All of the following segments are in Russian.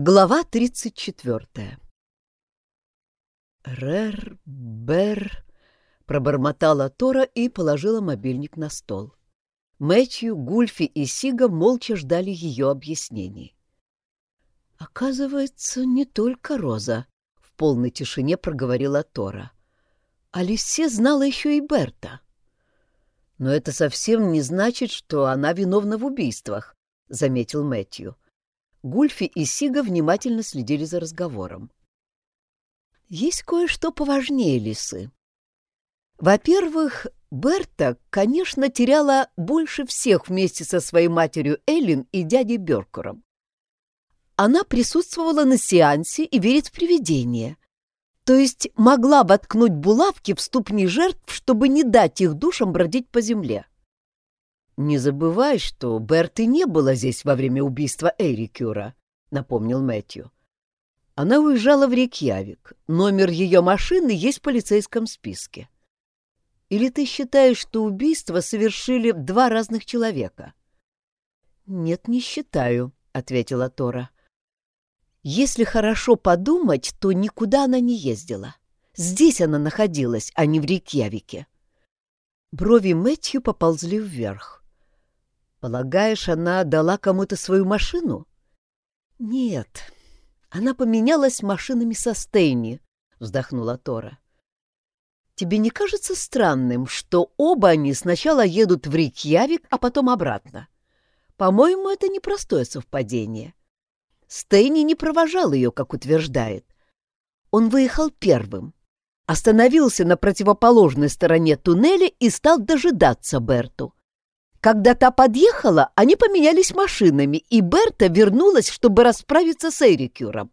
Глава 34 «Рер, Бер...» — пробормотала Тора и положила мобильник на стол. Мэтью, Гульфи и Сига молча ждали ее объяснений. «Оказывается, не только Роза», — в полной тишине проговорила Тора. «Алисе знала еще и Берта». «Но это совсем не значит, что она виновна в убийствах», — заметил Мэтью. Гульфи и Сига внимательно следили за разговором. «Есть кое-что поважнее лисы. Во-первых, Берта, конечно, теряла больше всех вместе со своей матерью Эллен и дядей Беркером. Она присутствовала на сеансе и верит в привидения. То есть могла воткнуть булавки в ступни жертв, чтобы не дать их душам бродить по земле. «Не забывай, что Берты не было здесь во время убийства Эрикюра», — напомнил Мэтью. Она уезжала в Рейкьявик. Номер ее машины есть в полицейском списке. Или ты считаешь, что убийство совершили два разных человека? Нет, не считаю, ответила Тора. Если хорошо подумать, то никуда она не ездила. Здесь она находилась, а не в Рейкьявике. Брови Мэтью поползли вверх. Полагаешь, она дала кому-то свою машину? Нет, она поменялась машинами со Стейни, вздохнула Тора. Тебе не кажется странным, что оба они сначала едут в Рикьявик, а потом обратно? По-моему, это непростое совпадение. Стейни не провожал ее, как утверждает. Он выехал первым, остановился на противоположной стороне туннеля и стал дожидаться Берту. Когда та подъехала, они поменялись машинами, и Берта вернулась, чтобы расправиться с Эрикюром.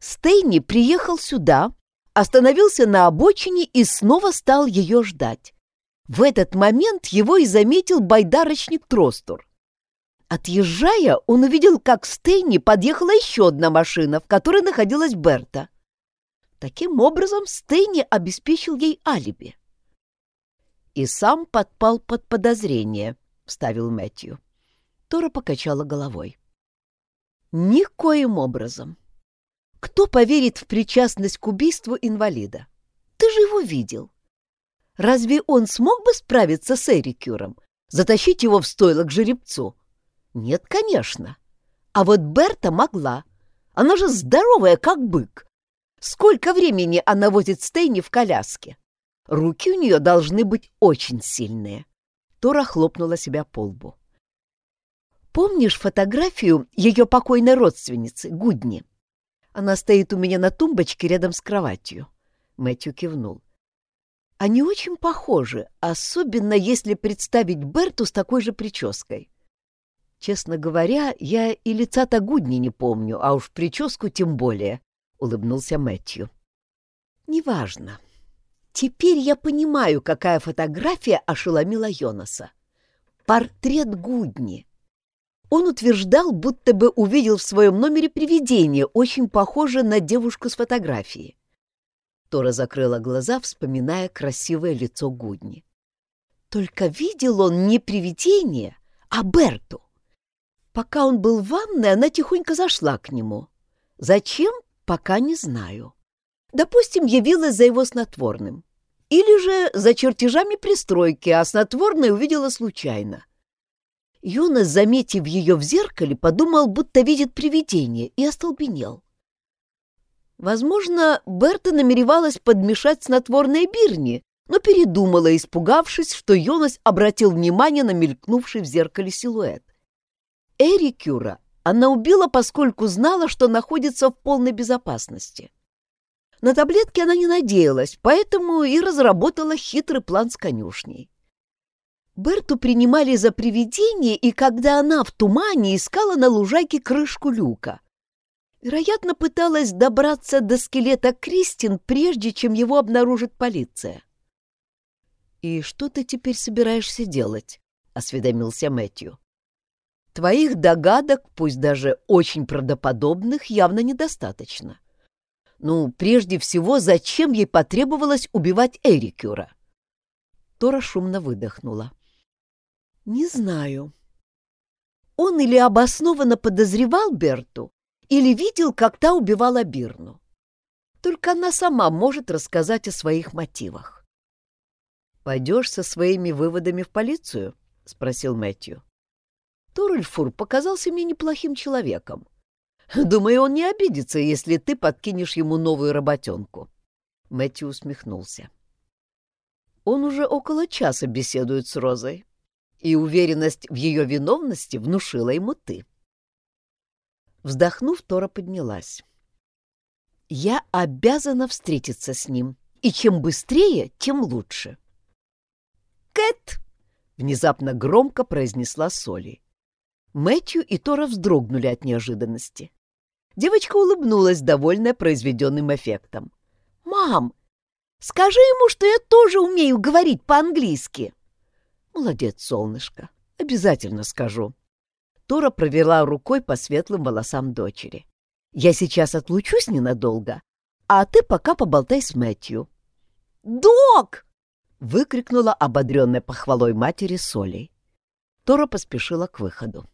Стейни приехал сюда, остановился на обочине и снова стал ее ждать. В этот момент его и заметил байдарочник Тростур. Отъезжая, он увидел, как к Стейни подъехала еще одна машина, в которой находилась Берта. Таким образом, Стейни обеспечил ей алиби и сам подпал под подозрение», — вставил Мэтью. Тора покачала головой. «Никоим образом. Кто поверит в причастность к убийству инвалида? Ты же его видел. Разве он смог бы справиться с Эрикюром, затащить его в стойло к жеребцу? Нет, конечно. А вот Берта могла. Она же здоровая, как бык. Сколько времени она возит Стейни в коляске? Руки у нее должны быть очень сильные. Тора хлопнула себя по лбу. Помнишь фотографию ее покойной родственницы, Гудни? Она стоит у меня на тумбочке рядом с кроватью. Мэтью кивнул. Они очень похожи, особенно если представить Берту с такой же прической. Честно говоря, я и лица-то Гудни не помню, а уж прическу тем более, — улыбнулся Мэтью. Неважно. Теперь я понимаю, какая фотография ошеломила Йонаса. Портрет Гудни. Он утверждал, будто бы увидел в своем номере привидение, очень похожее на девушку с фотографии. Тора закрыла глаза, вспоминая красивое лицо Гудни. Только видел он не привидение, а Берту. Пока он был в ванной, она тихонько зашла к нему. Зачем, пока не знаю. Допустим, явилась за его снотворным. Или же за чертежами пристройки, а снотворное увидела случайно. Юнос, заметив ее в зеркале, подумал, будто видит привидение, и остолбенел. Возможно, Берта намеревалась подмешать снотворное Бирни, но передумала, испугавшись, что Йонас обратил внимание на мелькнувший в зеркале силуэт. Эрикюра она убила, поскольку знала, что находится в полной безопасности. На таблетки она не надеялась, поэтому и разработала хитрый план с конюшней. Берту принимали за привидение, и когда она в тумане искала на лужайке крышку люка. Вероятно, пыталась добраться до скелета Кристин, прежде чем его обнаружит полиция. «И что ты теперь собираешься делать?» — осведомился Мэтью. «Твоих догадок, пусть даже очень правдоподобных, явно недостаточно. Ну, прежде всего, зачем ей потребовалось убивать Эрикюра? Тора шумно выдохнула. Не знаю. Он или обоснованно подозревал Берту, или видел, как та убивала Бирну. Только она сама может рассказать о своих мотивах. «Пойдешь со своими выводами в полицию?» — спросил Мэтью. Торрельфур показался мне неплохим человеком. Думаю, он не обидится, если ты подкинешь ему новую работенку. Мэтью усмехнулся. Он уже около часа беседует с Розой, и уверенность в ее виновности внушила ему ты. Вздохнув, Тора поднялась. «Я обязана встретиться с ним, и чем быстрее, тем лучше». «Кэт!» — внезапно громко произнесла Соли. Мэтью и Тора вздрогнули от неожиданности. Девочка улыбнулась, довольная произведенным эффектом. «Мам, скажи ему, что я тоже умею говорить по-английски!» «Молодец, солнышко, обязательно скажу». Тора провела рукой по светлым волосам дочери. «Я сейчас отлучусь ненадолго, а ты пока поболтай с Мэтью». «Док!» — выкрикнула ободренная похвалой матери Солей. Тора поспешила к выходу.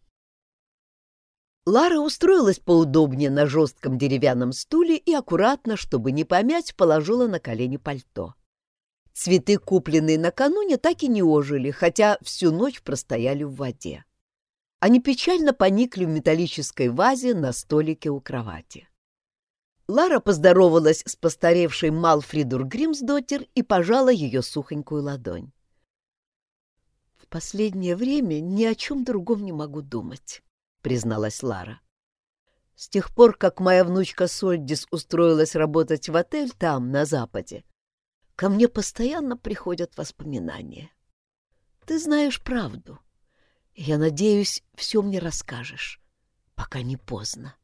Лара устроилась поудобнее на жестком деревянном стуле и аккуратно, чтобы не помять, положила на колени пальто. Цветы, купленные накануне, так и не ожили, хотя всю ночь простояли в воде. Они печально поникли в металлической вазе на столике у кровати. Лара поздоровалась с постаревшей Малфридур Гримсдоттер и пожала ее сухонькую ладонь. «В последнее время ни о чем другом не могу думать», — призналась Лара. «С тех пор, как моя внучка Сольдис устроилась работать в отель там, на Западе, ко мне постоянно приходят воспоминания. Ты знаешь правду. Я надеюсь, все мне расскажешь, пока не поздно».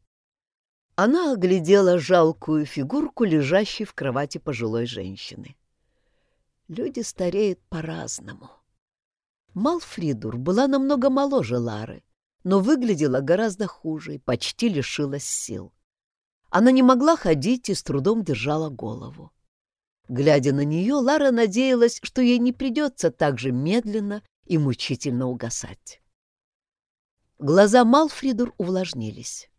Она оглядела жалкую фигурку, лежащей в кровати пожилой женщины. Люди стареют по-разному. Малфридур была намного моложе Лары, но выглядела гораздо хуже и почти лишилась сил. Она не могла ходить и с трудом держала голову. Глядя на нее, Лара надеялась, что ей не придется так же медленно и мучительно угасать. Глаза Малфридур увлажнились.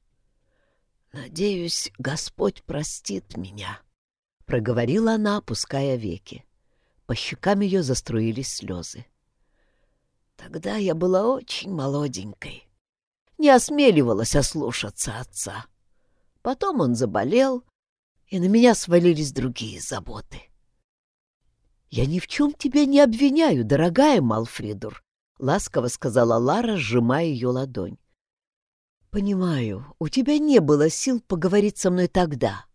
«Надеюсь, Господь простит меня», — проговорила она, опуская веки. По щекам ее заструились слезы. «Тогда я была очень молоденькой не осмеливалась ослушаться отца. Потом он заболел, и на меня свалились другие заботы. «Я ни в чем тебя не обвиняю, дорогая Малфридур», — ласково сказала Лара, сжимая ее ладонь. «Понимаю, у тебя не было сил поговорить со мной тогда.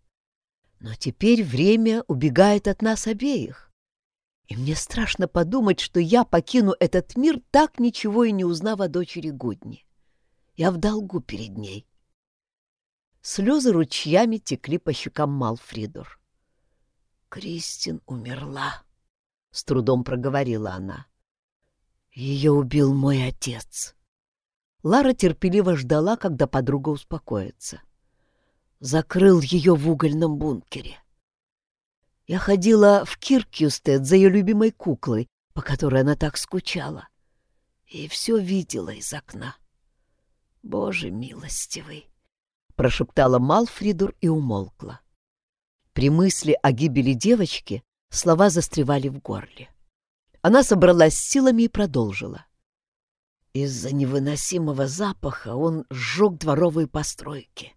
Но теперь время убегает от нас обеих. И мне страшно подумать, что я покину этот мир, так ничего и не узнав о дочери Гудни. Я в долгу перед ней. Слезы ручьями текли по щекам Малфридор. «Кристин умерла», — с трудом проговорила она. «Ее убил мой отец». Лара терпеливо ждала, когда подруга успокоится. Закрыл ее в угольном бункере. Я ходила в Киркьюстед за ее любимой куклой, по которой она так скучала, и все видела из окна. Боже милостивый! — прошептала Малфридур и умолкла. При мысли о гибели девочки слова застревали в горле. Она собралась силами и продолжила. Из-за невыносимого запаха он сжег дворовые постройки.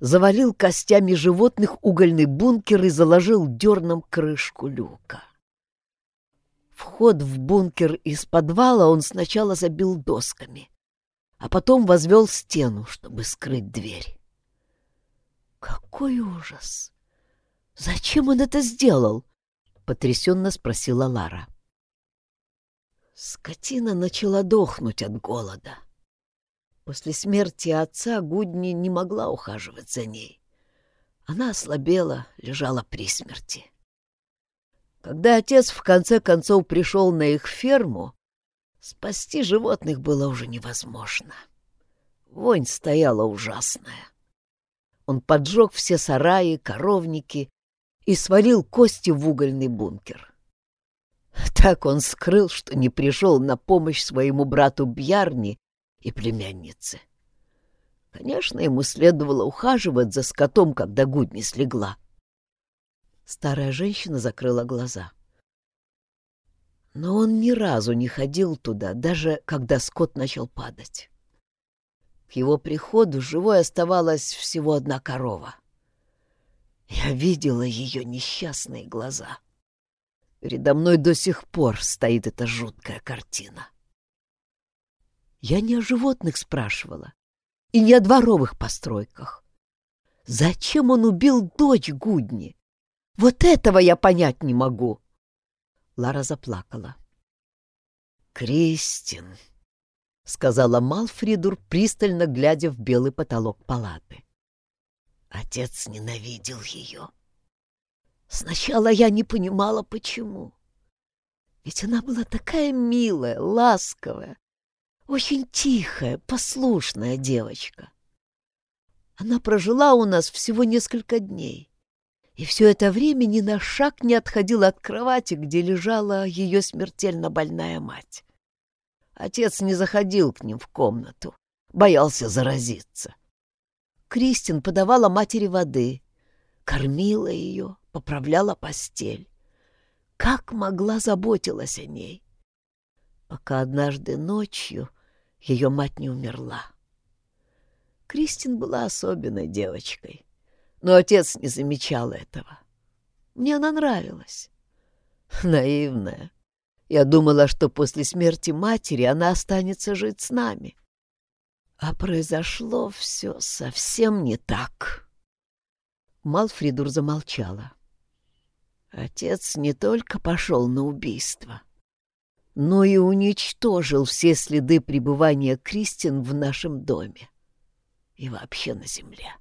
Завалил костями животных угольный бункер и заложил дерном крышку люка. Вход в бункер из подвала он сначала забил досками — а потом возвел стену, чтобы скрыть дверь. «Какой ужас! Зачем он это сделал?» — потрясенно спросила Лара. Скотина начала дохнуть от голода. После смерти отца Гудни не могла ухаживать за ней. Она ослабела, лежала при смерти. Когда отец в конце концов пришел на их ферму, Спасти животных было уже невозможно. Вонь стояла ужасная. Он поджег все сараи, коровники и свалил кости в угольный бункер. Так он скрыл, что не пришел на помощь своему брату Бьярни и племяннице. Конечно, ему следовало ухаживать за скотом, когда Гудни слегла. Старая женщина закрыла глаза. Но он ни разу не ходил туда, даже когда скот начал падать. К его приходу живой оставалась всего одна корова. Я видела ее несчастные глаза. Передо мной до сих пор стоит эта жуткая картина. Я не о животных спрашивала и не о дворовых постройках. Зачем он убил дочь Гудни? Вот этого я понять не могу. Лара заплакала. «Кристин», — сказала Малфридур, пристально глядя в белый потолок палаты. Отец ненавидел ее. Сначала я не понимала, почему. Ведь она была такая милая, ласковая, очень тихая, послушная девочка. Она прожила у нас всего несколько дней, и все это время ни на шаг не отходила от кровати, где лежала ее смертельно больная мать. Отец не заходил к ним в комнату, боялся заразиться. Кристин подавала матери воды, кормила ее, поправляла постель. Как могла заботилась о ней, пока однажды ночью ее мать не умерла. Кристин была особенной девочкой, но отец не замечал этого. Мне она нравилась. Наивная. Я думала, что после смерти матери она останется жить с нами. А произошло все совсем не так. Малфридур замолчала. Отец не только пошел на убийство, но и уничтожил все следы пребывания Кристин в нашем доме и вообще на земле.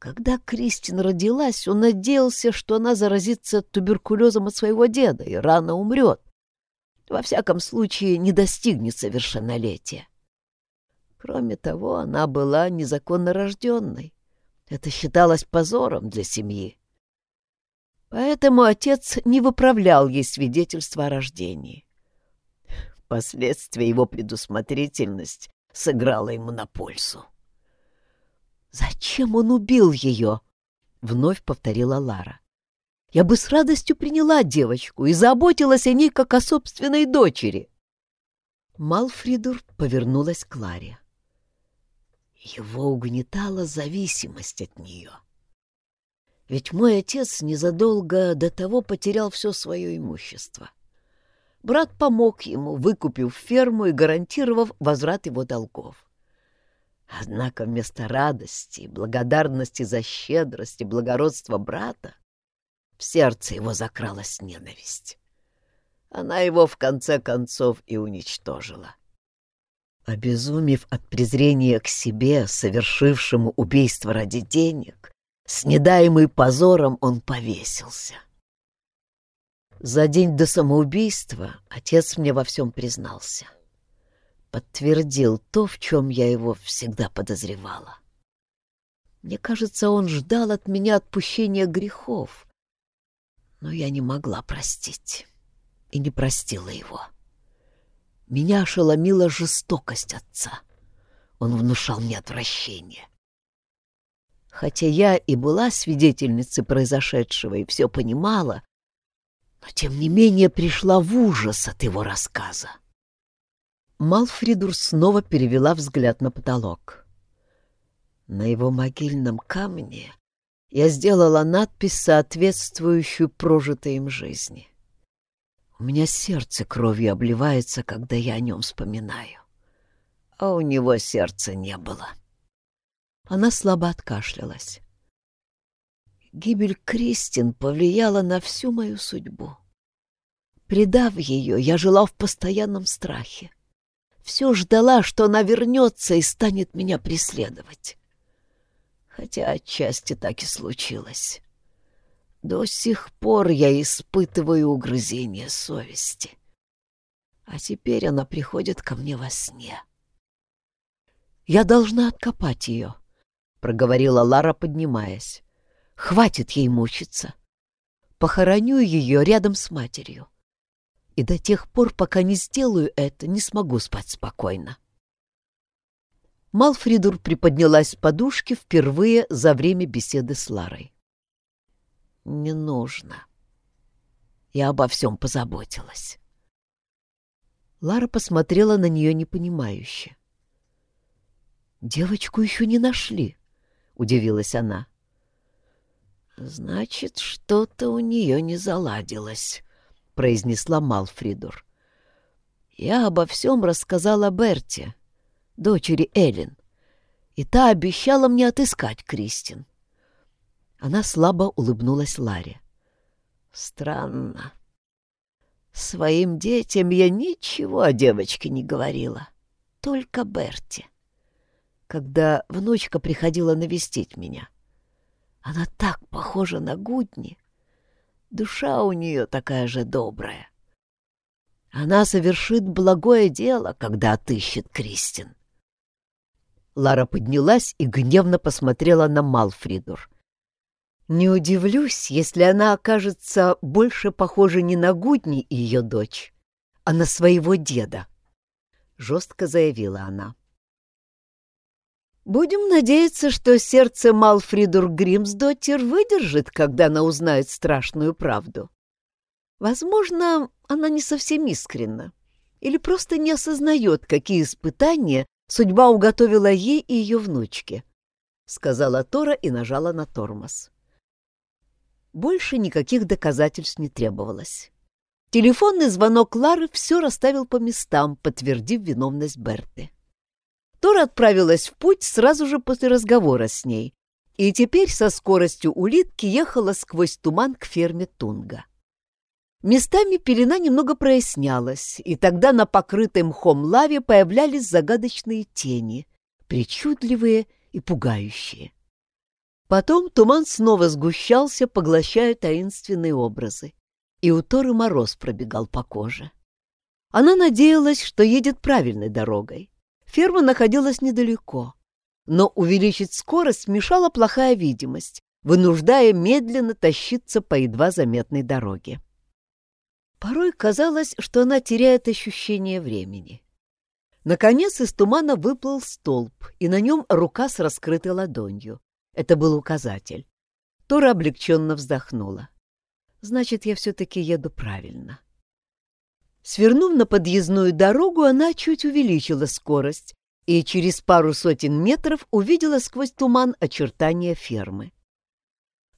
Когда Кристин родилась, он надеялся, что она заразится туберкулезом от своего деда и рано умрет. Во всяком случае, не достигнет совершеннолетия. Кроме того, она была незаконно рожденной. Это считалось позором для семьи. Поэтому отец не выправлял ей свидетельство о рождении. Последствия его предусмотрительность сыграла ему на пользу. «Зачем он убил ее?» — вновь повторила Лара. «Я бы с радостью приняла девочку и заботилась о ней, как о собственной дочери». Малфридур повернулась к Ларе. Его угнетала зависимость от нее. — ведь мой отец незадолго до того потерял все свое имущество. Брат помог ему, выкупив ферму и гарантировав возврат его долгов. Однако вместо радости, благодарности за щедрость и благородство брата в сердце его закралась ненависть. Она его в конце концов и уничтожила. Обезумев от презрения к себе, совершившему убийство ради денег, Снедаемый позором, он повесился. За день до самоубийства отец мне во всем признался. Подтвердил то, в чем я его всегда подозревала. Мне кажется, он ждал от меня отпущения грехов, но я не могла простить и не простила его. Меня ошеломила жестокость отца. Он внушал мне отвращение. Хотя я и была свидетельницей произошедшего и все понимала, но тем не менее пришла в ужас от его рассказа. Малфридур снова перевела взгляд на потолок. На его могильном камне я сделала надпись, соответствующую прожитой им жизни. У меня сердце кровью обливается, когда я о нем вспоминаю. А у него сердца не было. — она слабо откашлялась. Гибель Кристин повлияла на всю мою судьбу. Предав ее, я жила в постоянном страхе. Все ждала, что она вернется и станет меня преследовать. Хотя отчасти так и случилось. До сих пор я испытываю угрызение совести. А теперь она приходит ко мне во сне. Я должна откопать ее, — проговорила Лара, поднимаясь. «Хватит ей мучиться. Похороню ее рядом с матерью. И до тех пор, пока не сделаю это, не смогу спать спокойно». Малфридур приподнялась с подушки впервые за время беседы с Ларой. «Не нужно. Я обо всем позаботилась». Лара посмотрела на нее непонимающе. «Девочку еще не нашли», — удивилась она. «Значит, что-то у нее не заладилось», — произнесла Малфридур. «Я обо всем рассказала Берте, дочери Эллен, и та обещала мне отыскать Кристин». Она слабо улыбнулась Ларе. «Странно. Своим детям я ничего о девочке не говорила, только Берте когда внучка приходила навестить меня. Она так похожа на Гудни. Душа у нее такая же добрая. Она совершит благое дело, когда отыщет Кристин. Лара поднялась и гневно посмотрела на Малфридур. Не удивлюсь, если она окажется больше похожа не на Гудни и ее дочь, а на своего деда, — жестко заявила она. Будем надеяться, что сердце Малфридур Гримсдоттер выдержит, когда она узнает страшную правду. Возможно, она не совсем искренна или просто не осознает, какие испытания судьба уготовила ей и ее внучке, — сказала Тора и нажала на тормоз. Больше никаких доказательств не требовалось. Телефонный звонок Лары все расставил по местам, подтвердив виновность Берты. Тора отправилась в путь сразу же после разговора с ней, и теперь со скоростью улитки ехала сквозь туман к ферме Тунга. Местами пелена немного прояснялась, и тогда на покрытой мхом лаве появлялись загадочные тени, причудливые и пугающие. Потом туман снова сгущался, поглощая таинственные образы, и у Торы мороз пробегал по коже. Она надеялась, что едет правильной дорогой. Ферма находилась недалеко, но увеличить скорость мешала плохая видимость, вынуждая медленно тащиться по едва заметной дороге. Порой казалось, что она теряет ощущение времени. Наконец из тумана выплыл столб, и на нем рука с раскрытой ладонью. Это был указатель. Тора облегченно вздохнула. «Значит, я все-таки еду правильно». Свернув на подъездную дорогу, она чуть увеличила скорость и через пару сотен метров увидела сквозь туман очертания фермы.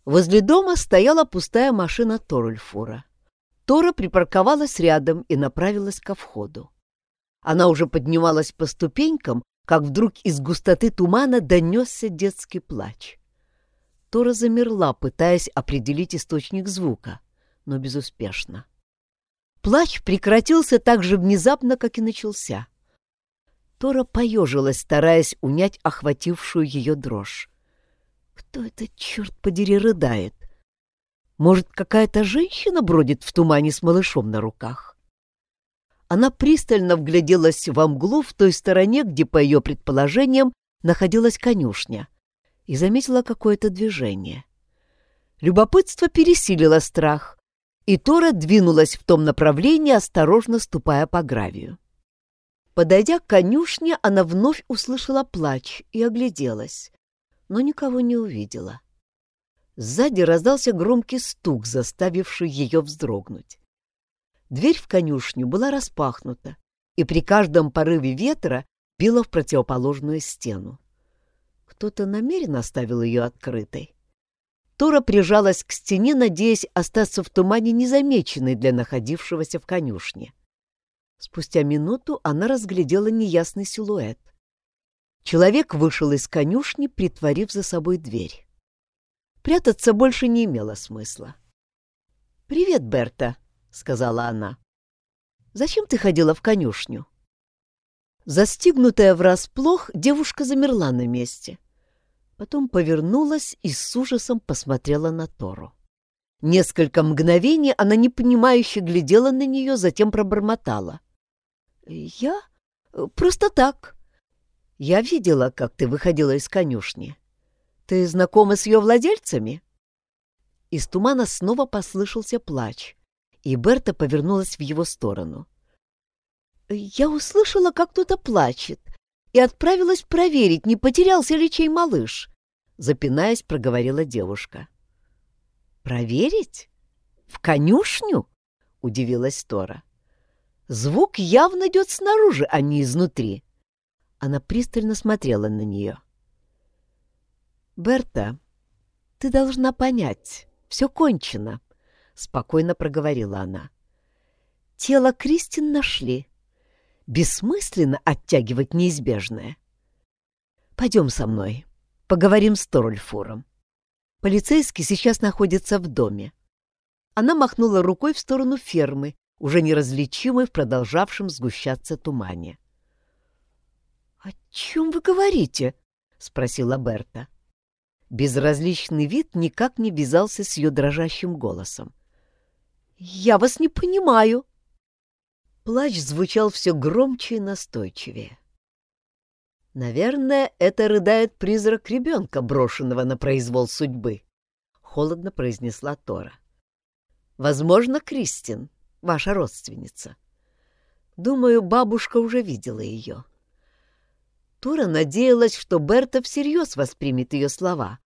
Возле дома стояла пустая машина Торульфура. Тора припарковалась рядом и направилась ко входу. Она уже поднималась по ступенькам, как вдруг из густоты тумана донесся детский плач. Тора замерла, пытаясь определить источник звука, но безуспешно. Плач прекратился так же внезапно, как и начался. Тора поежилась, стараясь унять охватившую ее дрожь. Кто это, черт подери, рыдает? Может, какая-то женщина бродит в тумане с малышом на руках? Она пристально вгляделась во мглу в той стороне, где, по ее предположениям, находилась конюшня, и заметила какое-то движение. Любопытство пересилило страх, и Тора двинулась в том направлении, осторожно ступая по гравию. Подойдя к конюшне, она вновь услышала плач и огляделась, но никого не увидела. Сзади раздался громкий стук, заставивший ее вздрогнуть. Дверь в конюшню была распахнута, и при каждом порыве ветра била в противоположную стену. Кто-то намеренно оставил ее открытой. Тора прижалась к стене, надеясь остаться в тумане незамеченной для находившегося в конюшне. Спустя минуту она разглядела неясный силуэт. Человек вышел из конюшни, притворив за собой дверь. Прятаться больше не имело смысла. «Привет, Берта», — сказала она. «Зачем ты ходила в конюшню?» Застигнутая врасплох, девушка замерла на месте — Потом повернулась и с ужасом посмотрела на Тору. Несколько мгновений она непонимающе глядела на нее, затем пробормотала. «Я? Просто так. Я видела, как ты выходила из конюшни. Ты знакома с ее владельцами?» Из тумана снова послышался плач, и Берта повернулась в его сторону. «Я услышала, как кто-то плачет, и отправилась проверить, не потерялся ли чей малыш, — запинаясь, проговорила девушка. «Проверить? В конюшню?» — удивилась Тора. «Звук явно идет снаружи, а не изнутри». Она пристально смотрела на нее. «Берта, ты должна понять, все кончено», — спокойно проговорила она. «Тело Кристин нашли. Бессмысленно оттягивать неизбежное. Пойдем со мной, поговорим с Торульфуром. Полицейский сейчас находится в доме. Она махнула рукой в сторону фермы, уже неразличимой в продолжавшем сгущаться тумане. «О чем вы говорите?» — спросила Берта. Безразличный вид никак не вязался с ее дрожащим голосом. «Я вас не понимаю!» Плач звучал все громче и настойчивее. «Наверное, это рыдает призрак ребенка, брошенного на произвол судьбы», — холодно произнесла Тора. «Возможно, Кристин, ваша родственница. Думаю, бабушка уже видела ее». Тора надеялась, что Берта всерьез воспримет ее слова,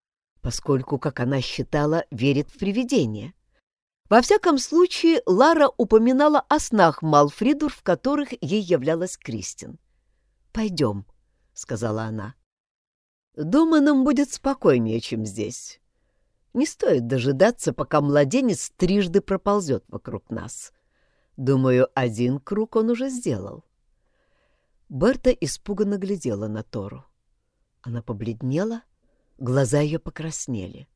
поскольку, как она считала, верит в привидения. Во всяком случае, Лара упоминала о снах Малфридур, в которых ей являлась Кристин. «Пойдем», — сказала она. «Дома нам будет спокойнее, чем здесь. Не стоит дожидаться, пока младенец трижды проползет вокруг нас. Думаю, один круг он уже сделал». Берта испуганно глядела на Тору. Она побледнела, глаза ее покраснели.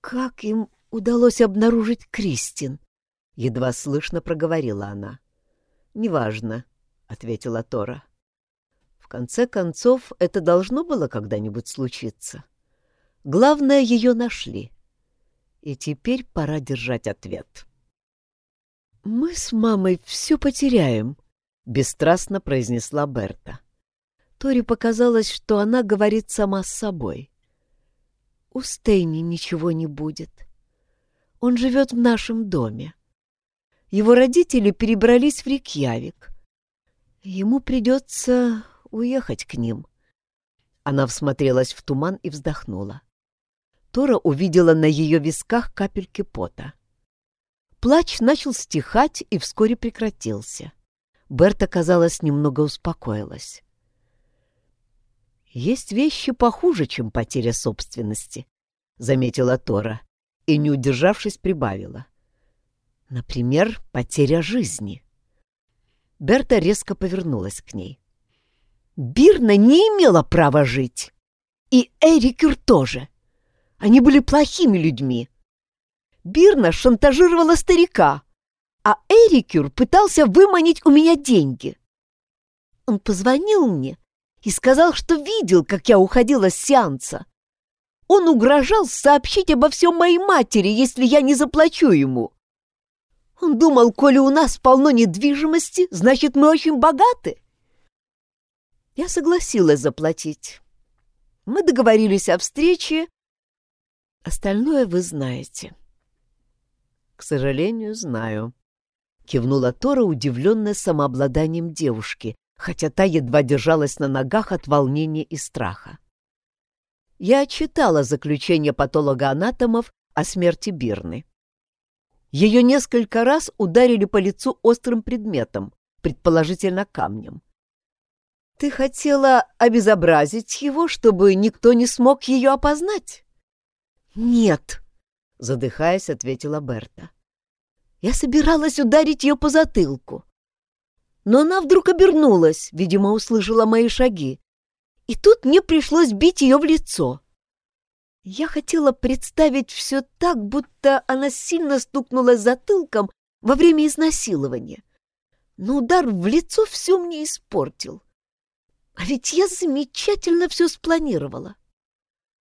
«Как им удалось обнаружить Кристин?» — едва слышно проговорила она. «Неважно», — ответила Тора. «В конце концов, это должно было когда-нибудь случиться. Главное, ее нашли. И теперь пора держать ответ». «Мы с мамой все потеряем», — бесстрастно произнесла Берта. Тори показалось, что она говорит сама с собой. «У Стейни ничего не будет. Он живет в нашем доме. Его родители перебрались в Рикьявик. Ему придется уехать к ним. Она всмотрелась в туман и вздохнула. Тора увидела на ее висках капельки пота. Плач начал стихать и вскоре прекратился. Берта, казалось, немного успокоилась. «Есть вещи похуже, чем потеря собственности», — заметила Тора и, не удержавшись, прибавила. Например, потеря жизни. Берта резко повернулась к ней. Бирна не имела права жить. И Эрикюр тоже. Они были плохими людьми. Бирна шантажировала старика, а Эрикюр пытался выманить у меня деньги. Он позвонил мне и сказал, что видел, как я уходила с сеанса. Он угрожал сообщить обо всем моей матери, если я не заплачу ему. Он думал, коли у нас полно недвижимости, значит, мы очень богаты. Я согласилась заплатить. Мы договорились о встрече. Остальное вы знаете. К сожалению, знаю. Кивнула Тора, удивленная самообладанием девушки, хотя та едва держалась на ногах от волнения и страха. Я читала заключение патолога-анатомов о смерти Бирны. Ее несколько раз ударили по лицу острым предметом, предположительно камнем. Ты хотела обезобразить его, чтобы никто не смог ее опознать? Нет, задыхаясь, ответила Берта. Я собиралась ударить ее по затылку. Но она вдруг обернулась, видимо, услышала мои шаги, и тут мне пришлось бить ее в лицо. Я хотела представить все так, будто она сильно стукнулась затылком во время изнасилования. Но удар в лицо все мне испортил. А ведь я замечательно все спланировала.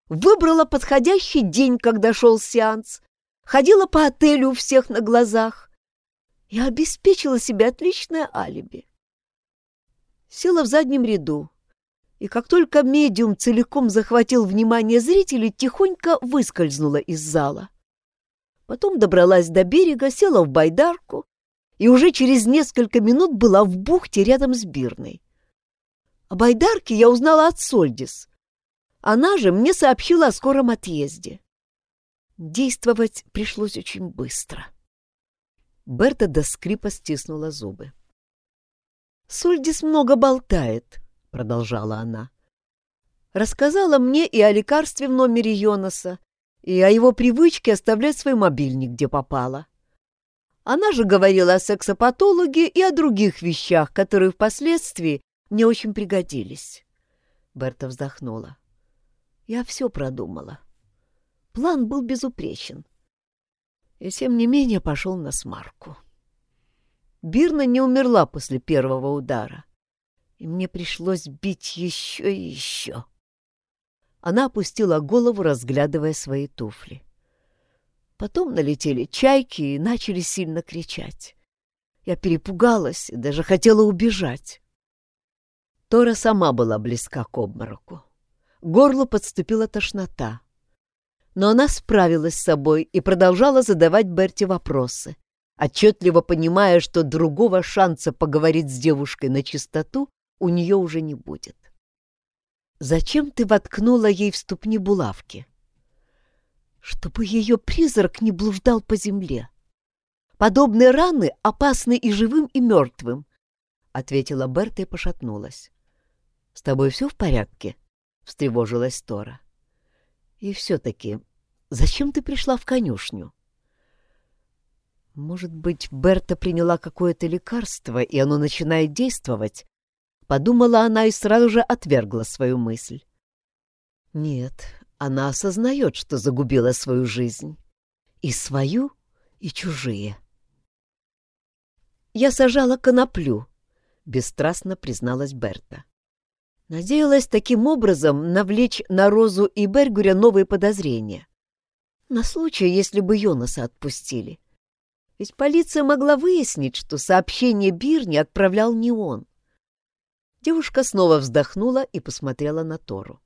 Выбрала подходящий день, когда шел сеанс, ходила по отелю у всех на глазах. Я обеспечила себе отличное алиби. Села в заднем ряду, и как только медиум целиком захватил внимание зрителей, тихонько выскользнула из зала. Потом добралась до берега, села в байдарку и уже через несколько минут была в бухте рядом с Бирной. О байдарке я узнала от Сольдис. Она же мне сообщила о скором отъезде. Действовать пришлось очень быстро. Берта до скрипа стиснула зубы. «Сольдис много болтает», — продолжала она. «Рассказала мне и о лекарстве в номере Йонаса, и о его привычке оставлять свой мобильник, где попало. Она же говорила о сексопатологе и о других вещах, которые впоследствии мне очень пригодились. Берта вздохнула. Я все продумала. План был безупречен. И тем не менее пошел на смарку. Бирна не умерла после первого удара, и мне пришлось бить еще и еще. Она опустила голову, разглядывая свои туфли. Потом налетели чайки и начали сильно кричать. Я перепугалась и даже хотела убежать. Тора сама была близка к обмороку. Горлу подступила тошнота. Но она справилась с собой и продолжала задавать Берти вопросы, отчетливо понимая, что другого шанса поговорить с девушкой на чистоту у нее уже не будет. «Зачем ты воткнула ей в ступни булавки?» чтобы ее призрак не блуждал по земле. Подобные раны опасны и живым, и мертвым, — ответила Берта и пошатнулась. — С тобой все в порядке? — встревожилась Тора. — И все-таки, зачем ты пришла в конюшню? Может быть, Берта приняла какое-то лекарство, и оно начинает действовать? Подумала она и сразу же отвергла свою мысль. Нет, она осознает, что загубила свою жизнь. И свою, и чужие. «Я сажала коноплю», — бесстрастно призналась Берта. Надеялась таким образом навлечь на Розу и Бергуря новые подозрения. На случай, если бы Йонаса отпустили. Ведь полиция могла выяснить, что сообщение Бирни отправлял не он. Девушка снова вздохнула и посмотрела на Тору.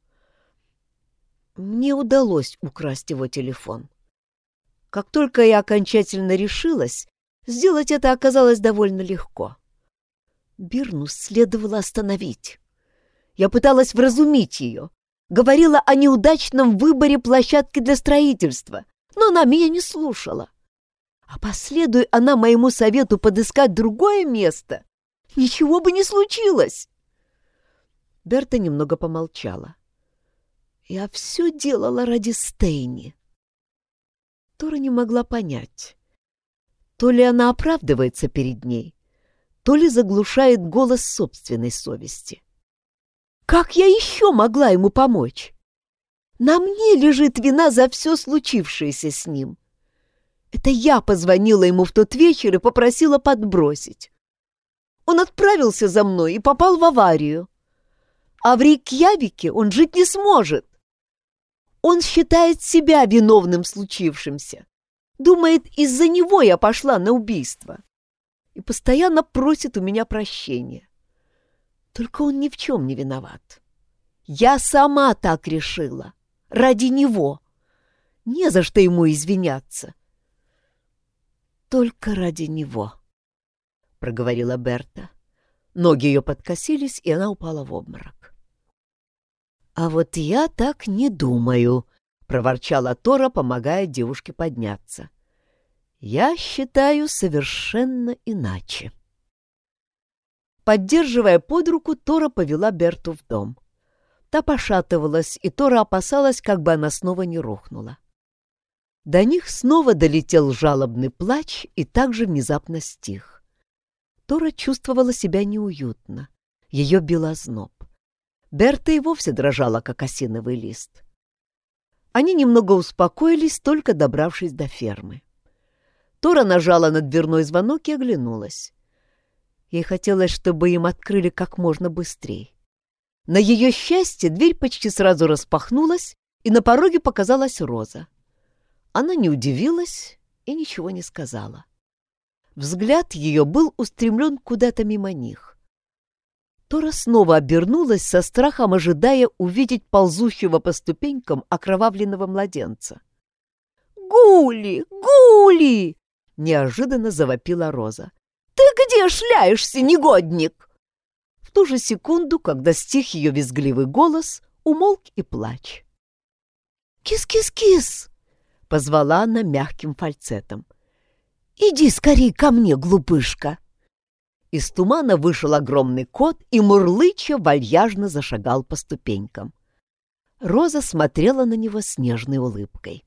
Мне удалось украсть его телефон. Как только я окончательно решилась, сделать это оказалось довольно легко. Бирнус следовало остановить. Я пыталась вразумить ее, говорила о неудачном выборе площадки для строительства, но она меня не слушала. А последуя она моему совету подыскать другое место, ничего бы не случилось. Берта немного помолчала. Я все делала ради Стейни. Тора не могла понять, то ли она оправдывается перед ней, то ли заглушает голос собственной совести. Как я еще могла ему помочь? На мне лежит вина за все случившееся с ним. Это я позвонила ему в тот вечер и попросила подбросить. Он отправился за мной и попал в аварию. А в Рейкьявике он жить не сможет. Он считает себя виновным в случившемся. Думает, из-за него я пошла на убийство. И постоянно просит у меня прощения. Только он ни в чем не виноват. Я сама так решила. Ради него. Не за что ему извиняться. Только ради него, — проговорила Берта. Ноги ее подкосились, и она упала в обморок. «А вот я так не думаю», — проворчала Тора, помогая девушке подняться. «Я считаю совершенно иначе». Поддерживая под руку, Тора повела Берту в дом. Та пошатывалась, и Тора опасалась, как бы она снова не рухнула. До них снова долетел жалобный плач и также внезапно стих. Тора чувствовала себя неуютно. Ее била зноб. Берта и вовсе дрожала, как осиновый лист. Они немного успокоились, только добравшись до фермы. Тора нажала на дверной звонок и оглянулась. Ей хотелось, чтобы им открыли как можно быстрее. На ее счастье дверь почти сразу распахнулась, и на пороге показалась Роза. Она не удивилась и ничего не сказала. Взгляд ее был устремлен куда-то мимо них. Тора снова обернулась со страхом, ожидая увидеть ползущего по ступенькам окровавленного младенца. «Гули! Гули!» — неожиданно завопила Роза. «Ты где шляешься, негодник?» В ту же секунду, когда стих ее визгливый голос, умолк и плач. «Кис-кис-кис!» — позвала она мягким фальцетом. «Иди скорей ко мне, глупышка!» Из тумана вышел огромный кот и, мурлыча, вальяжно зашагал по ступенькам. Роза смотрела на него с нежной улыбкой.